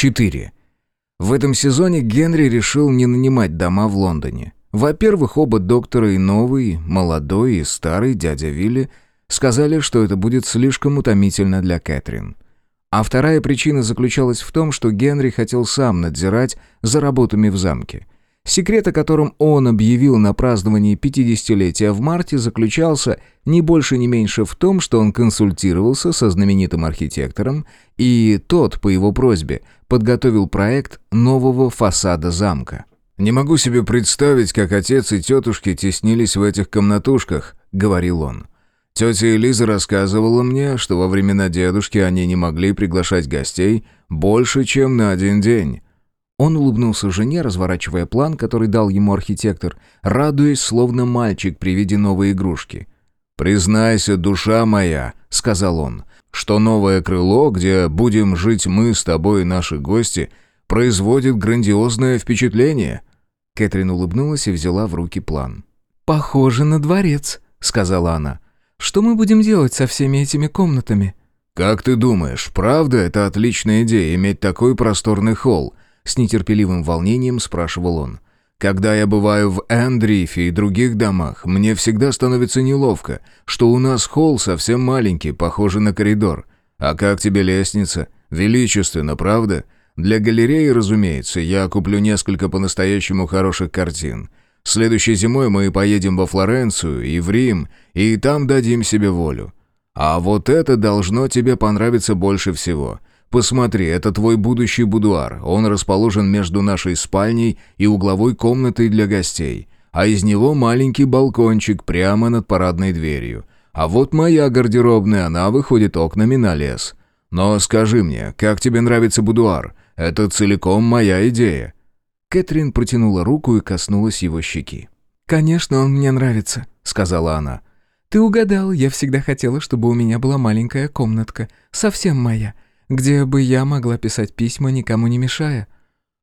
4. В этом сезоне Генри решил не нанимать дома в Лондоне. Во-первых, оба доктора и новый, молодой и старый дядя Вилли сказали, что это будет слишком утомительно для Кэтрин. А вторая причина заключалась в том, что Генри хотел сам надзирать за работами в замке. Секрет, о котором он объявил на праздновании 50-летия в марте, заключался не больше не меньше в том, что он консультировался со знаменитым архитектором, и тот, по его просьбе, подготовил проект нового фасада замка. «Не могу себе представить, как отец и тетушки теснились в этих комнатушках», — говорил он. Тетя Элиза рассказывала мне, что во времена дедушки они не могли приглашать гостей больше, чем на один день. Он улыбнулся жене, разворачивая план, который дал ему архитектор, радуясь, словно мальчик при виде новой игрушки. «Признайся, душа моя», — сказал он, — «что новое крыло, где будем жить мы с тобой и наши гости, производит грандиозное впечатление». Кэтрин улыбнулась и взяла в руки план. «Похоже на дворец», — сказала она. Что мы будем делать со всеми этими комнатами?» «Как ты думаешь, правда это отличная идея иметь такой просторный холл?» С нетерпеливым волнением спрашивал он. «Когда я бываю в Эндрифе и других домах, мне всегда становится неловко, что у нас холл совсем маленький, похожий на коридор. А как тебе лестница? Величественно, правда? Для галереи, разумеется, я куплю несколько по-настоящему хороших картин. Следующей зимой мы поедем во Флоренцию и в Рим, и там дадим себе волю. А вот это должно тебе понравиться больше всего. Посмотри, это твой будущий будуар. Он расположен между нашей спальней и угловой комнатой для гостей. А из него маленький балкончик прямо над парадной дверью. А вот моя гардеробная, она выходит окнами на лес. Но скажи мне, как тебе нравится будуар? Это целиком моя идея. Кэтрин протянула руку и коснулась его щеки. «Конечно, он мне нравится», — сказала она. «Ты угадал, я всегда хотела, чтобы у меня была маленькая комнатка, совсем моя, где бы я могла писать письма, никому не мешая».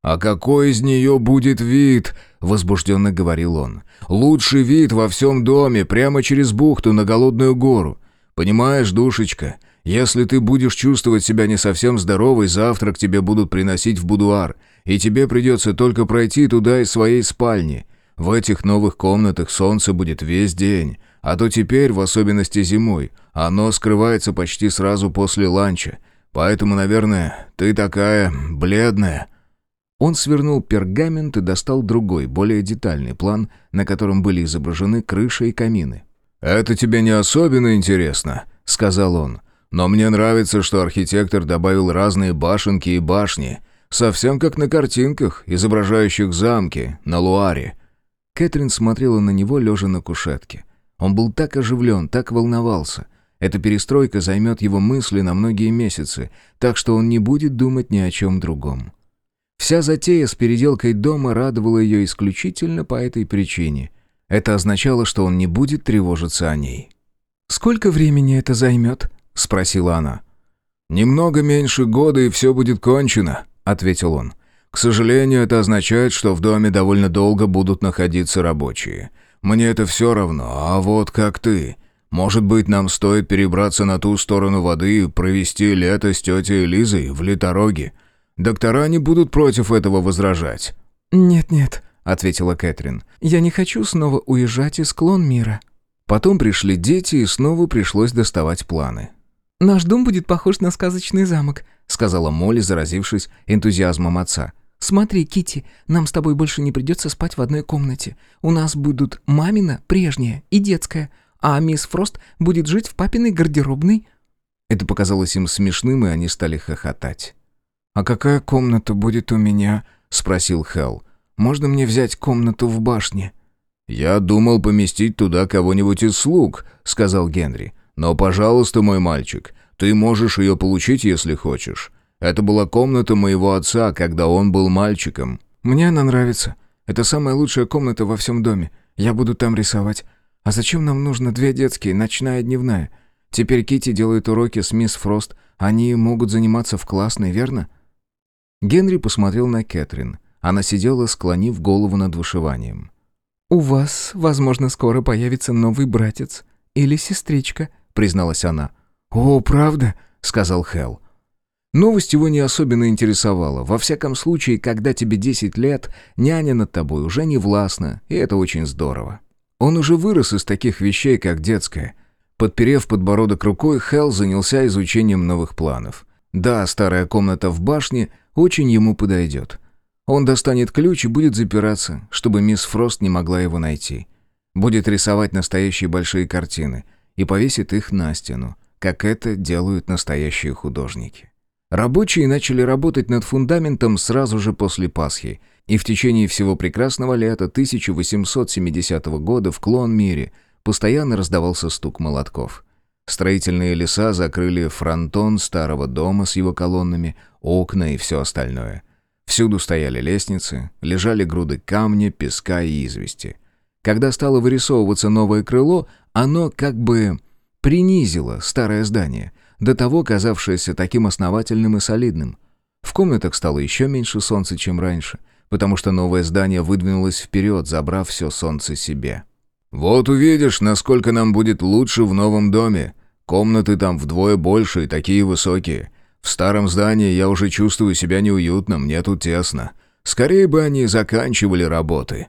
«А какой из нее будет вид?» — возбужденно говорил он. «Лучший вид во всем доме, прямо через бухту на Голодную гору. Понимаешь, душечка, если ты будешь чувствовать себя не совсем здоровой, завтра к тебе будут приносить в будуар, и тебе придется только пройти туда из своей спальни. В этих новых комнатах солнце будет весь день, а то теперь, в особенности зимой, оно скрывается почти сразу после ланча. Поэтому, наверное, ты такая бледная». Он свернул пергамент и достал другой, более детальный план, на котором были изображены крыша и камины. «Это тебе не особенно интересно», — сказал он. «Но мне нравится, что архитектор добавил разные башенки и башни, Совсем как на картинках, изображающих замки на Луаре. Кэтрин смотрела на него, лежа на кушетке. Он был так оживлен, так волновался. Эта перестройка займет его мысли на многие месяцы, так что он не будет думать ни о чем другом. Вся затея с переделкой дома радовала ее исключительно по этой причине. Это означало, что он не будет тревожиться о ней. «Сколько времени это займет?» — спросила она. «Немного меньше года, и все будет кончено», ответил он. «К сожалению, это означает, что в доме довольно долго будут находиться рабочие. Мне это все равно, а вот как ты? Может быть, нам стоит перебраться на ту сторону воды и провести лето с тетей Лизой в Литороге? Доктора не будут против этого возражать». «Нет-нет», — ответила Кэтрин. «Я не хочу снова уезжать из клон мира». Потом пришли дети, и снова пришлось доставать планы. «Наш дом будет похож на сказочный замок», — сказала Молли, заразившись энтузиазмом отца. «Смотри, Кити, нам с тобой больше не придется спать в одной комнате. У нас будут мамина, прежняя и детская, а мисс Фрост будет жить в папиной гардеробной». Это показалось им смешным, и они стали хохотать. «А какая комната будет у меня?» — спросил Хелл. «Можно мне взять комнату в башне?» «Я думал поместить туда кого-нибудь из слуг», — сказал Генри. «Но, пожалуйста, мой мальчик, ты можешь ее получить, если хочешь. Это была комната моего отца, когда он был мальчиком». «Мне она нравится. Это самая лучшая комната во всем доме. Я буду там рисовать. А зачем нам нужно две детские, ночная и дневная? Теперь Кити делает уроки с мисс Фрост. Они могут заниматься в классной, верно?» Генри посмотрел на Кэтрин. Она сидела, склонив голову над вышиванием. «У вас, возможно, скоро появится новый братец или сестричка», — призналась она. «О, правда?» — сказал Хелл. Новость его не особенно интересовала. Во всяком случае, когда тебе 10 лет, няня над тобой уже не властна, и это очень здорово. Он уже вырос из таких вещей, как детская. Подперев подбородок рукой, Хелл занялся изучением новых планов. Да, старая комната в башне очень ему подойдет. Он достанет ключ и будет запираться, чтобы мисс Фрост не могла его найти. Будет рисовать настоящие большие картины и повесит их на стену, как это делают настоящие художники. Рабочие начали работать над фундаментом сразу же после Пасхи, и в течение всего прекрасного лета 1870 года в Клон-Мире постоянно раздавался стук молотков. Строительные леса закрыли фронтон старого дома с его колоннами, окна и все остальное. Всюду стояли лестницы, лежали груды камня, песка и извести. Когда стало вырисовываться новое крыло, оно как бы принизило старое здание, до того казавшееся таким основательным и солидным. В комнатах стало еще меньше солнца, чем раньше, потому что новое здание выдвинулось вперед, забрав все солнце себе. «Вот увидишь, насколько нам будет лучше в новом доме. Комнаты там вдвое больше и такие высокие. В старом здании я уже чувствую себя неуютно, мне тут тесно. Скорее бы они заканчивали работы».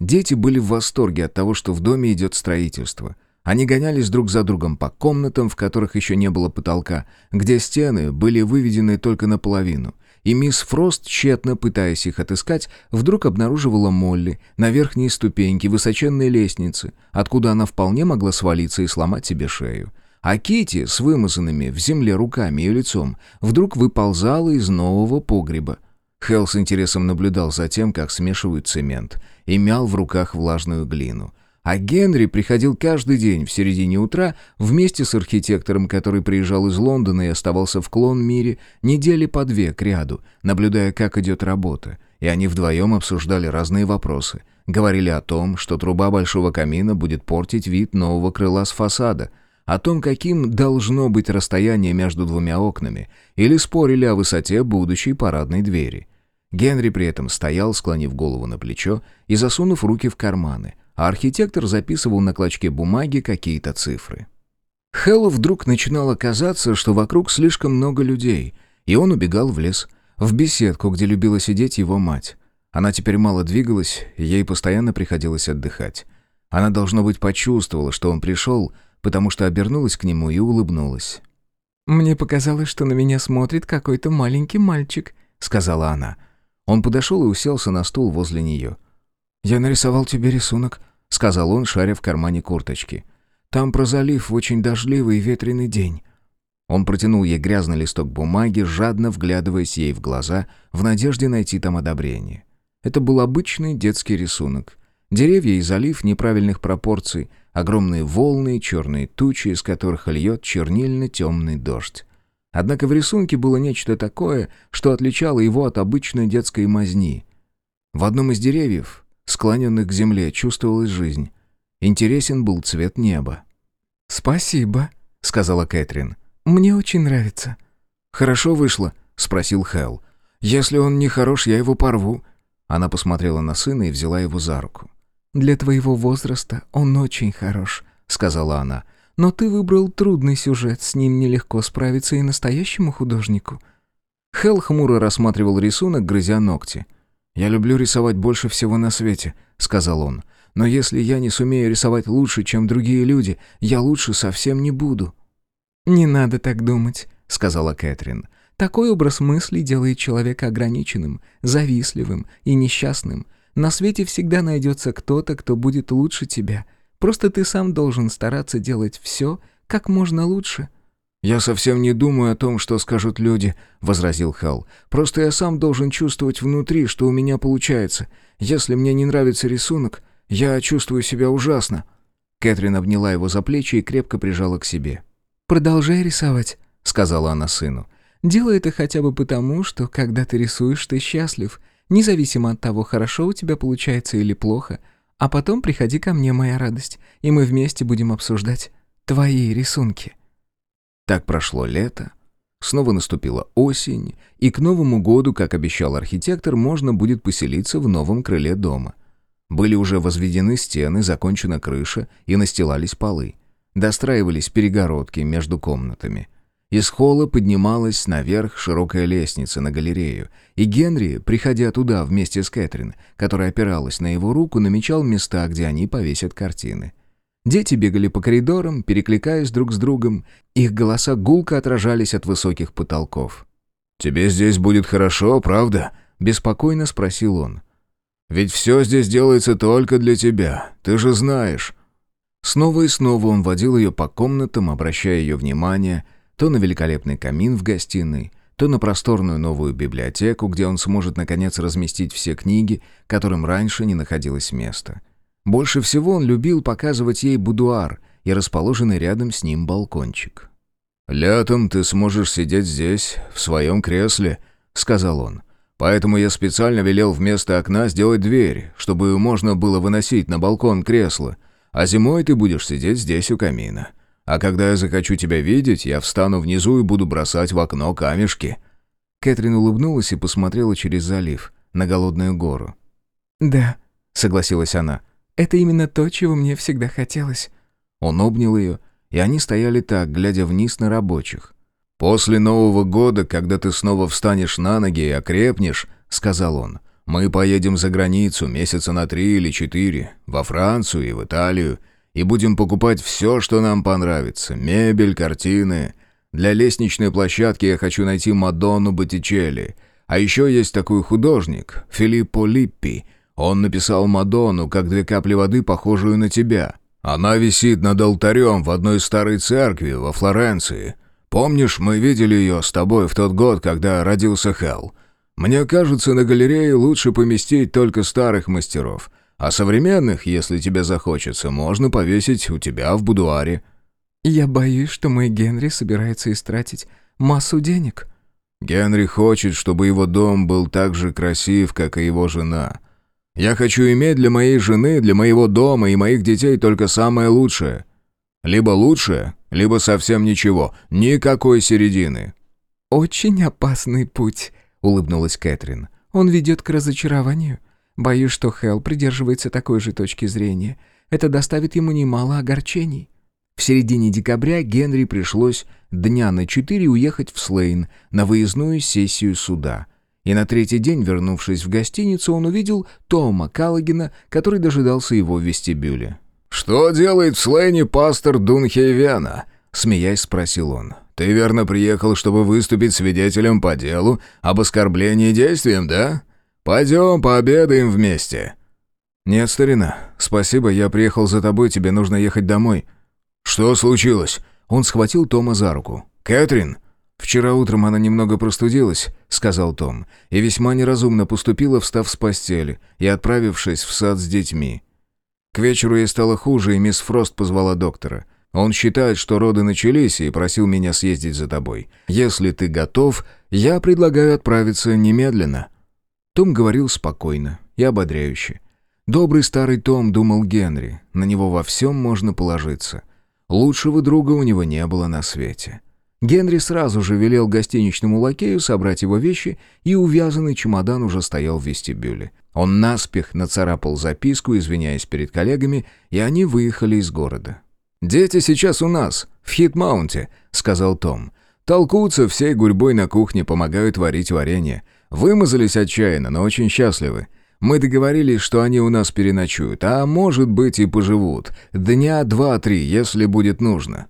Дети были в восторге от того, что в доме идет строительство. Они гонялись друг за другом по комнатам, в которых еще не было потолка, где стены были выведены только наполовину. И мисс Фрост, тщетно пытаясь их отыскать, вдруг обнаруживала Молли на верхней ступеньке высоченной лестницы, откуда она вполне могла свалиться и сломать себе шею. А Кити с вымазанными в земле руками и лицом вдруг выползала из нового погреба. Хелл с интересом наблюдал за тем, как смешивают цемент, и мял в руках влажную глину — а Генри приходил каждый день в середине утра вместе с архитектором, который приезжал из Лондона и оставался в клон-мире недели по две к ряду, наблюдая, как идет работа. И они вдвоем обсуждали разные вопросы. Говорили о том, что труба большого камина будет портить вид нового крыла с фасада, о том, каким должно быть расстояние между двумя окнами, или спорили о высоте будущей парадной двери. Генри при этом стоял, склонив голову на плечо и засунув руки в карманы – а архитектор записывал на клочке бумаги какие-то цифры. Хэллу вдруг начинало казаться, что вокруг слишком много людей, и он убегал в лес, в беседку, где любила сидеть его мать. Она теперь мало двигалась, ей постоянно приходилось отдыхать. Она, должно быть, почувствовала, что он пришел, потому что обернулась к нему и улыбнулась. «Мне показалось, что на меня смотрит какой-то маленький мальчик», — сказала она. Он подошел и уселся на стул возле нее. «Я нарисовал тебе рисунок», — сказал он, шаря в кармане курточки. «Там про залив в очень дождливый и ветреный день». Он протянул ей грязный листок бумаги, жадно вглядываясь ей в глаза, в надежде найти там одобрение. Это был обычный детский рисунок. Деревья и залив неправильных пропорций, огромные волны, черные тучи, из которых льет чернильно-темный дождь. Однако в рисунке было нечто такое, что отличало его от обычной детской мазни. В одном из деревьев склоненных к земле, чувствовалась жизнь. Интересен был цвет неба. «Спасибо», — сказала Кэтрин. «Мне очень нравится». «Хорошо вышло?» — спросил Хэл. «Если он не хорош, я его порву». Она посмотрела на сына и взяла его за руку. «Для твоего возраста он очень хорош», — сказала она. «Но ты выбрал трудный сюжет, с ним нелегко справиться и настоящему художнику». Хэл хмуро рассматривал рисунок, грызя ногти. «Я люблю рисовать больше всего на свете», — сказал он. «Но если я не сумею рисовать лучше, чем другие люди, я лучше совсем не буду». «Не надо так думать», — сказала Кэтрин. «Такой образ мыслей делает человека ограниченным, завистливым и несчастным. На свете всегда найдется кто-то, кто будет лучше тебя. Просто ты сам должен стараться делать все как можно лучше». «Я совсем не думаю о том, что скажут люди», — возразил Хал. «Просто я сам должен чувствовать внутри, что у меня получается. Если мне не нравится рисунок, я чувствую себя ужасно». Кэтрин обняла его за плечи и крепко прижала к себе. «Продолжай рисовать», — сказала она сыну. «Делай это хотя бы потому, что, когда ты рисуешь, ты счастлив, независимо от того, хорошо у тебя получается или плохо. А потом приходи ко мне, моя радость, и мы вместе будем обсуждать твои рисунки». Так прошло лето, снова наступила осень, и к Новому году, как обещал архитектор, можно будет поселиться в новом крыле дома. Были уже возведены стены, закончена крыша и настилались полы. Достраивались перегородки между комнатами. Из холла поднималась наверх широкая лестница на галерею, и Генри, приходя туда вместе с Кэтрин, которая опиралась на его руку, намечал места, где они повесят картины. Дети бегали по коридорам, перекликаясь друг с другом, их голоса гулко отражались от высоких потолков. «Тебе здесь будет хорошо, правда?» — беспокойно спросил он. «Ведь все здесь делается только для тебя, ты же знаешь». Снова и снова он водил ее по комнатам, обращая ее внимание то на великолепный камин в гостиной, то на просторную новую библиотеку, где он сможет наконец разместить все книги, которым раньше не находилось места. Больше всего он любил показывать ей будуар и расположенный рядом с ним балкончик. «Летом ты сможешь сидеть здесь, в своем кресле», — сказал он. «Поэтому я специально велел вместо окна сделать дверь, чтобы можно было выносить на балкон кресло, а зимой ты будешь сидеть здесь у камина. А когда я захочу тебя видеть, я встану внизу и буду бросать в окно камешки». Кэтрин улыбнулась и посмотрела через залив, на голодную гору. «Да», — согласилась она, — «это именно то, чего мне всегда хотелось». Он обнял ее, и они стояли так, глядя вниз на рабочих. «После Нового года, когда ты снова встанешь на ноги и окрепнешь», — сказал он, — «мы поедем за границу месяца на три или четыре, во Францию и в Италию, и будем покупать все, что нам понравится. Мебель, картины. Для лестничной площадки я хочу найти Мадонну Боттичелли. А еще есть такой художник, Филиппо Липпи. Он написал Мадонну, как две капли воды, похожую на тебя. Она висит над алтарем в одной старой церкви во Флоренции. Помнишь, мы видели ее с тобой в тот год, когда родился Хелл? Мне кажется, на галерее лучше поместить только старых мастеров — а современных, если тебе захочется, можно повесить у тебя в будуаре». «Я боюсь, что мой Генри собирается истратить массу денег». «Генри хочет, чтобы его дом был так же красив, как и его жена. Я хочу иметь для моей жены, для моего дома и моих детей только самое лучшее. Либо лучшее, либо совсем ничего, никакой середины». «Очень опасный путь», — улыбнулась Кэтрин. «Он ведет к разочарованию». Боюсь, что Хелл придерживается такой же точки зрения. Это доставит ему немало огорчений. В середине декабря Генри пришлось дня на четыре уехать в Слейн на выездную сессию суда. И на третий день, вернувшись в гостиницу, он увидел Тома Каллогена, который дожидался его в вестибюле. «Что делает в Слейне пастор Дунхейвена?» — смеясь спросил он. «Ты верно приехал, чтобы выступить свидетелем по делу об оскорблении действием, да?» «Пойдем пообедаем вместе». «Нет, старина, спасибо, я приехал за тобой, тебе нужно ехать домой». «Что случилось?» Он схватил Тома за руку. «Кэтрин?» «Вчера утром она немного простудилась», — сказал Том, «и весьма неразумно поступила, встав с постели и отправившись в сад с детьми. К вечеру ей стало хуже, и мисс Фрост позвала доктора. Он считает, что роды начались, и просил меня съездить за тобой. Если ты готов, я предлагаю отправиться немедленно». Том говорил спокойно и ободряюще. Добрый старый Том думал Генри, на него во всем можно положиться. Лучшего друга у него не было на свете. Генри сразу же велел гостиничному лакею собрать его вещи, и увязанный чемодан уже стоял в вестибюле. Он наспех нацарапал записку, извиняясь перед коллегами, и они выехали из города. «Дети сейчас у нас, в Хитмаунте», — сказал Том. «Толкутся всей гурьбой на кухне, помогают варить варенье. Вымазались отчаянно, но очень счастливы. Мы договорились, что они у нас переночуют, а может быть и поживут. Дня два-три, если будет нужно».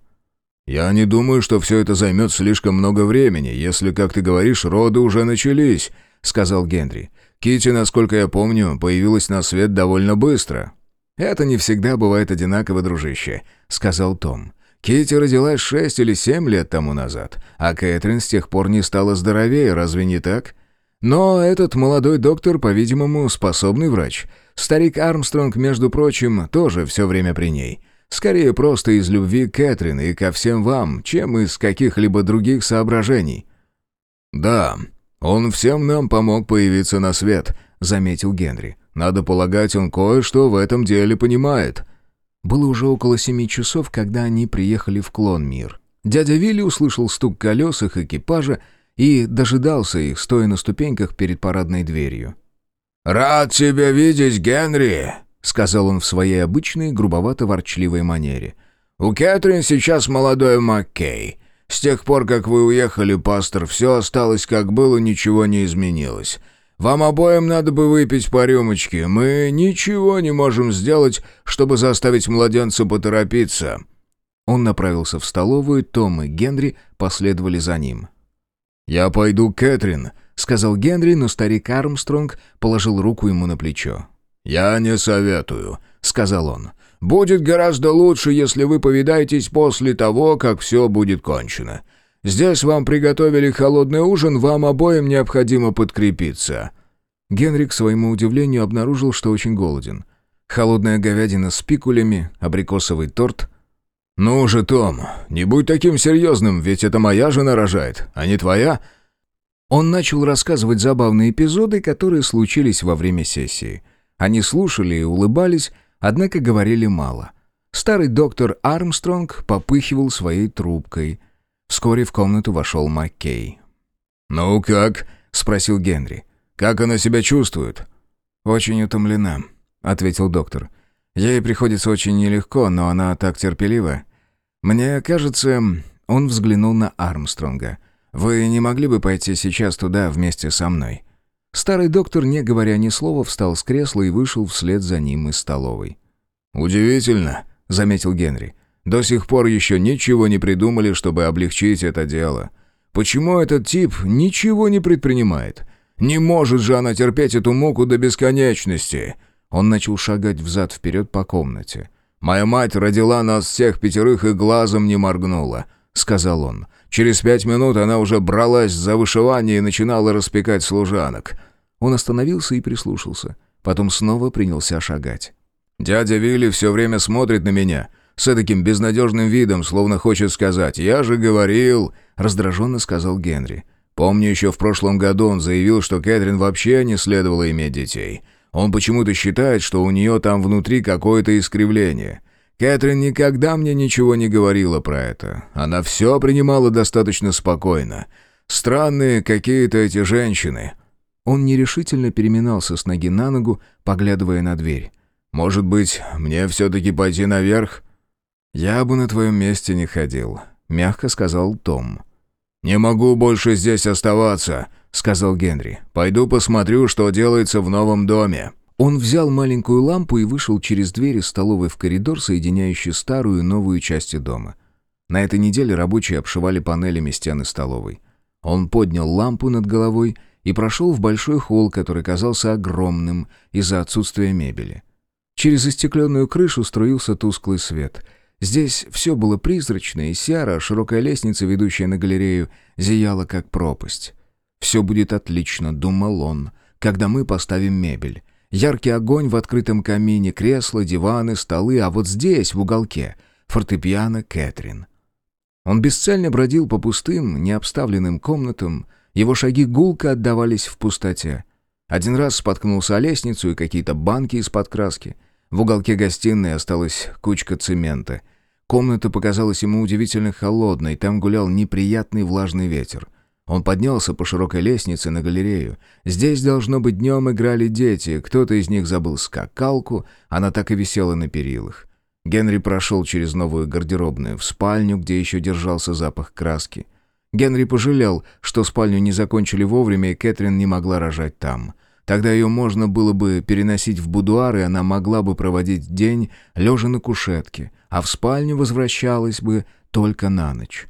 «Я не думаю, что все это займет слишком много времени, если, как ты говоришь, роды уже начались», — сказал Генри. Кити, насколько я помню, появилась на свет довольно быстро». «Это не всегда бывает одинаково, дружище», — сказал Том. Кити родилась шесть или семь лет тому назад, а Кэтрин с тех пор не стала здоровее, разве не так? Но этот молодой доктор, по-видимому, способный врач. Старик Армстронг, между прочим, тоже все время при ней. Скорее просто из любви к Кэтрин и ко всем вам, чем из каких-либо других соображений». «Да, он всем нам помог появиться на свет», — заметил Генри. «Надо полагать, он кое-что в этом деле понимает». Было уже около семи часов, когда они приехали в Клонмир. Дядя Вилли услышал стук колес их экипажа и дожидался их, стоя на ступеньках перед парадной дверью. «Рад тебя видеть, Генри!» — сказал он в своей обычной грубовато-ворчливой манере. «У Кэтрин сейчас молодой Маккей. С тех пор, как вы уехали, пастор, все осталось как было, ничего не изменилось. Вам обоим надо бы выпить по рюмочке. Мы ничего не можем сделать, чтобы заставить младенца поторопиться». Он направился в столовую, Том и Генри последовали за ним. «Я пойду Кэтрин», — сказал Генри, но старик Армстронг положил руку ему на плечо. «Я не советую», — сказал он. Будет гораздо лучше, если вы повидаетесь после того, как все будет кончено. Здесь вам приготовили холодный ужин, вам обоим необходимо подкрепиться». Генрик, к своему удивлению, обнаружил, что очень голоден. Холодная говядина с пикулями, абрикосовый торт. «Ну же, Том, не будь таким серьезным, ведь это моя жена рожает, а не твоя». Он начал рассказывать забавные эпизоды, которые случились во время сессии. Они слушали и улыбались, Однако говорили мало. Старый доктор Армстронг попыхивал своей трубкой. Вскоре в комнату вошел Маккей. «Ну как?» — спросил Генри. «Как она себя чувствует?» «Очень утомлена», — ответил доктор. «Ей приходится очень нелегко, но она так терпелива. Мне кажется...» — он взглянул на Армстронга. «Вы не могли бы пойти сейчас туда вместе со мной?» Старый доктор, не говоря ни слова, встал с кресла и вышел вслед за ним из столовой. «Удивительно», — заметил Генри. «До сих пор еще ничего не придумали, чтобы облегчить это дело. Почему этот тип ничего не предпринимает? Не может же она терпеть эту муку до бесконечности!» Он начал шагать взад-вперед по комнате. «Моя мать родила нас всех пятерых и глазом не моргнула», — сказал он. Через пять минут она уже бралась за вышивание и начинала распекать служанок. Он остановился и прислушался. Потом снова принялся шагать. «Дядя Вилли все время смотрит на меня, с таким безнадежным видом, словно хочет сказать «Я же говорил», — раздраженно сказал Генри. «Помню, еще в прошлом году он заявил, что Кэтрин вообще не следовало иметь детей. Он почему-то считает, что у нее там внутри какое-то искривление. Кэтрин никогда мне ничего не говорила про это. Она все принимала достаточно спокойно. Странные какие-то эти женщины». Он нерешительно переминался с ноги на ногу, поглядывая на дверь. «Может быть, мне все-таки пойти наверх?» «Я бы на твоем месте не ходил», — мягко сказал Том. «Не могу больше здесь оставаться», — сказал Генри. «Пойду посмотрю, что делается в новом доме». Он взял маленькую лампу и вышел через двери столовой в коридор, соединяющий старую и новую части дома. На этой неделе рабочие обшивали панелями стены столовой. Он поднял лампу над головой и прошел в большой холл, который казался огромным из-за отсутствия мебели. Через остекленную крышу струился тусклый свет. Здесь все было призрачно и серо, а широкая лестница, ведущая на галерею, зияла как пропасть. «Все будет отлично», — думал он, — «когда мы поставим мебель». Яркий огонь в открытом камине, кресла, диваны, столы, а вот здесь, в уголке, фортепиано Кэтрин. Он бесцельно бродил по пустым, необставленным комнатам, его шаги гулко отдавались в пустоте. Один раз споткнулся о лестницу и какие-то банки из-под краски. В уголке гостиной осталась кучка цемента. Комната показалась ему удивительно холодной, там гулял неприятный влажный ветер. Он поднялся по широкой лестнице на галерею. Здесь, должно быть, днем играли дети, кто-то из них забыл скакалку, она так и висела на перилах. Генри прошел через новую гардеробную в спальню, где еще держался запах краски. Генри пожалел, что спальню не закончили вовремя, и Кэтрин не могла рожать там. Тогда ее можно было бы переносить в будуар, и она могла бы проводить день, лежа на кушетке, а в спальню возвращалась бы только на ночь.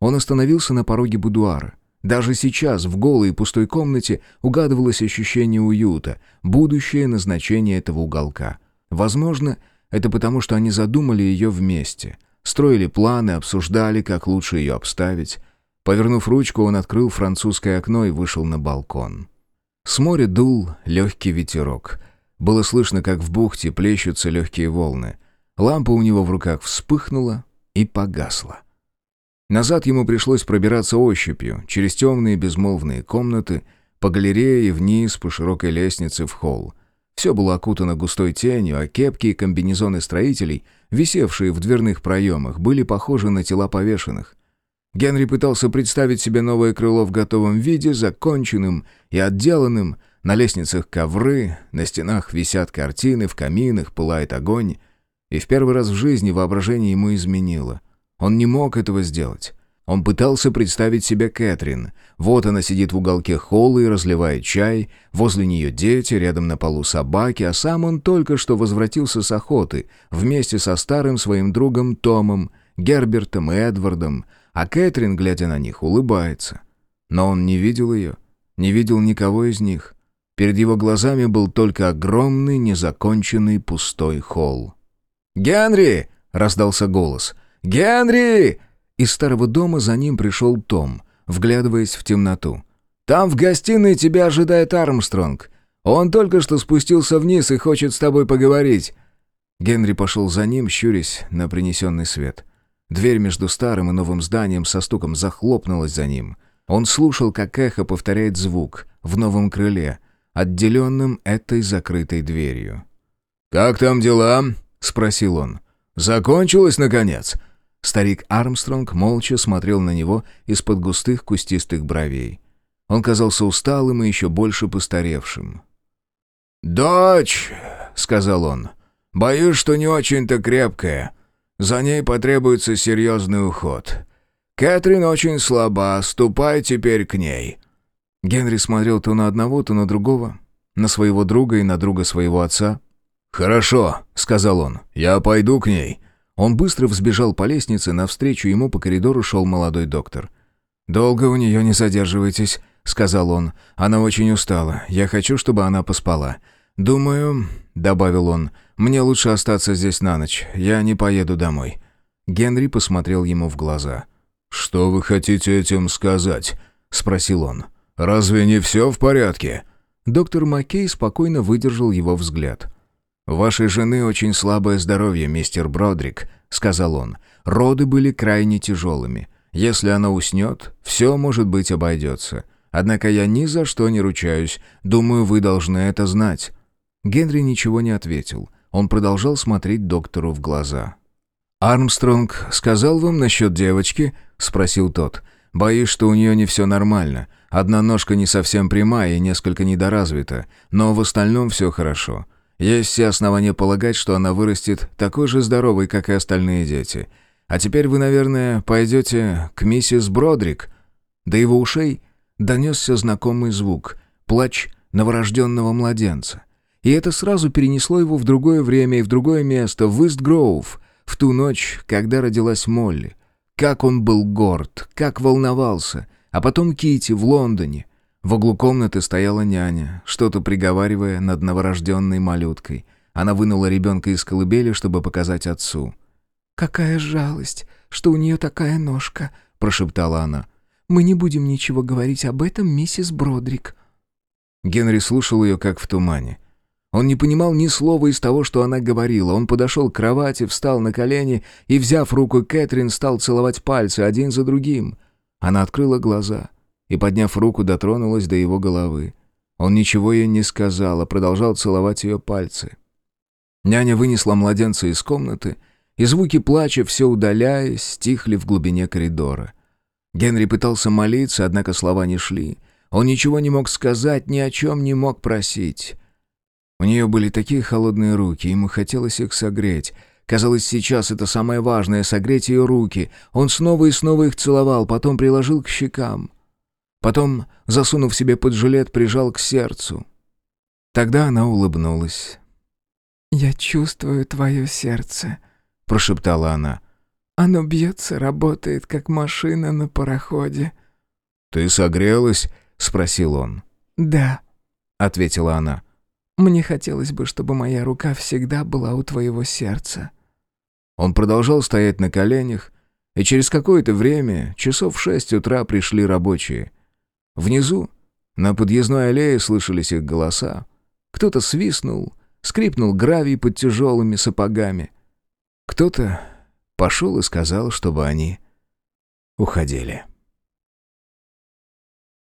Он остановился на пороге будуара. Даже сейчас в голой и пустой комнате угадывалось ощущение уюта, будущее назначение этого уголка. Возможно, это потому, что они задумали ее вместе, строили планы, обсуждали, как лучше ее обставить. Повернув ручку, он открыл французское окно и вышел на балкон. С моря дул легкий ветерок. Было слышно, как в бухте плещутся легкие волны. Лампа у него в руках вспыхнула и погасла. Назад ему пришлось пробираться ощупью, через темные безмолвные комнаты, по галерее и вниз по широкой лестнице в холл. Все было окутано густой тенью, а кепки и комбинезоны строителей, висевшие в дверных проемах, были похожи на тела повешенных. Генри пытался представить себе новое крыло в готовом виде, законченным и отделанным. На лестницах ковры, на стенах висят картины, в каминах пылает огонь. И в первый раз в жизни воображение ему изменило — он не мог этого сделать. Он пытался представить себе Кэтрин. Вот она сидит в уголке холла и разливает чай, возле нее дети, рядом на полу собаки, а сам он только что возвратился с охоты вместе со старым своим другом Томом, Гербертом и Эдвардом, а Кэтрин, глядя на них, улыбается. Но он не видел ее, не видел никого из них. Перед его глазами был только огромный, незаконченный пустой холл. «Генри!» — раздался голос. «Генри!» Из старого дома за ним пришел Том, вглядываясь в темноту. «Там в гостиной тебя ожидает Армстронг. Он только что спустился вниз и хочет с тобой поговорить». Генри пошел за ним, щурясь на принесенный свет. Дверь между старым и новым зданием со стуком захлопнулась за ним. Он слушал, как эхо повторяет звук в новом крыле, отделенном этой закрытой дверью. «Как там дела?» — спросил он. «Закончилось, наконец?» Старик Армстронг молча смотрел на него из-под густых кустистых бровей. Он казался усталым и еще больше постаревшим. «Дочь!» — сказал он. «Боюсь, что не очень-то крепкая. За ней потребуется серьезный уход. Кэтрин очень слаба, ступай теперь к ней». Генри смотрел то на одного, то на другого, на своего друга и на друга своего отца. «Хорошо», — сказал он, — «я пойду к ней». Он быстро взбежал по лестнице, навстречу ему по коридору шел молодой доктор. «Долго у нее не задерживайтесь», — сказал он. «Она очень устала. Я хочу, чтобы она поспала. Думаю», — добавил он, — «мне лучше остаться здесь на ночь. Я не поеду домой». Генри посмотрел ему в глаза. «Что вы хотите этим сказать?» — спросил он. «Разве не все в порядке?» Доктор Маккей спокойно выдержал его взгляд. «Вашей жены очень слабое здоровье, мистер Бродрик», — сказал он. «Роды были крайне тяжелыми. Если она уснет, все, может быть, обойдется. Однако я ни за что не ручаюсь. Думаю, вы должны это знать». Генри ничего не ответил. Он продолжал смотреть доктору в глаза. «Армстронг сказал вам насчет девочки?» — спросил тот. «Боюсь, что у нее не все нормально. Одна ножка не совсем прямая и несколько недоразвита, но в остальном все хорошо. Есть все основания полагать, что она вырастет такой же здоровой, как и остальные дети. А теперь вы, наверное, пойдете к миссис Бродрик». До его ушей донесся знакомый звук — плач новорожденного младенца. И это сразу перенесло его в другое время и в другое место, в Ист-Гроув, в ту ночь, когда родилась Молли. Как он был горд, как волновался. А потом Кити в Лондоне. В углу комнаты стояла няня, что-то приговаривая над новорожденной малюткой. Она вынула ребенка из колыбели, чтобы показать отцу. «Какая жалость, что у нее такая ножка», — прошептала она. «Мы не будем ничего говорить об этом, миссис Бродрик». Генри слушал ее, как в тумане. Он не понимал ни слова из того, что она говорила. Он подошел к кровати, встал на колени и, взяв руку Кэтрин, стал целовать пальцы один за другим. Она открыла глаза — и, подняв руку, дотронулась до его головы. Он ничего ей не сказал, а продолжал целовать ее пальцы. Няня вынесла младенца из комнаты, и звуки плача, все удаляясь, стихли в глубине коридора. Генри пытался молиться, однако слова не шли. Он ничего не мог сказать, ни о чем не мог просить. У нее были такие холодные руки, ему хотелось их согреть. Казалось, сейчас это самое важное — согреть ее руки. Он снова и снова их целовал, потом приложил к щекам. Потом, засунув себе под жилет, прижал к сердцу. Тогда она улыбнулась. «Я чувствую твое сердце», — прошептала она. «Оно бьется, работает, как машина на пароходе». «Ты согрелась?» — спросил он. «Да», — ответила она. «Мне хотелось бы, чтобы моя рука всегда была у твоего сердца». Он продолжал стоять на коленях, и через какое-то время, часов в шесть утра, пришли рабочие — Внизу, на подъездной аллее, слышались их голоса. Кто-то свистнул, скрипнул гравий под тяжелыми сапогами. Кто-то пошел и сказал, чтобы они уходили.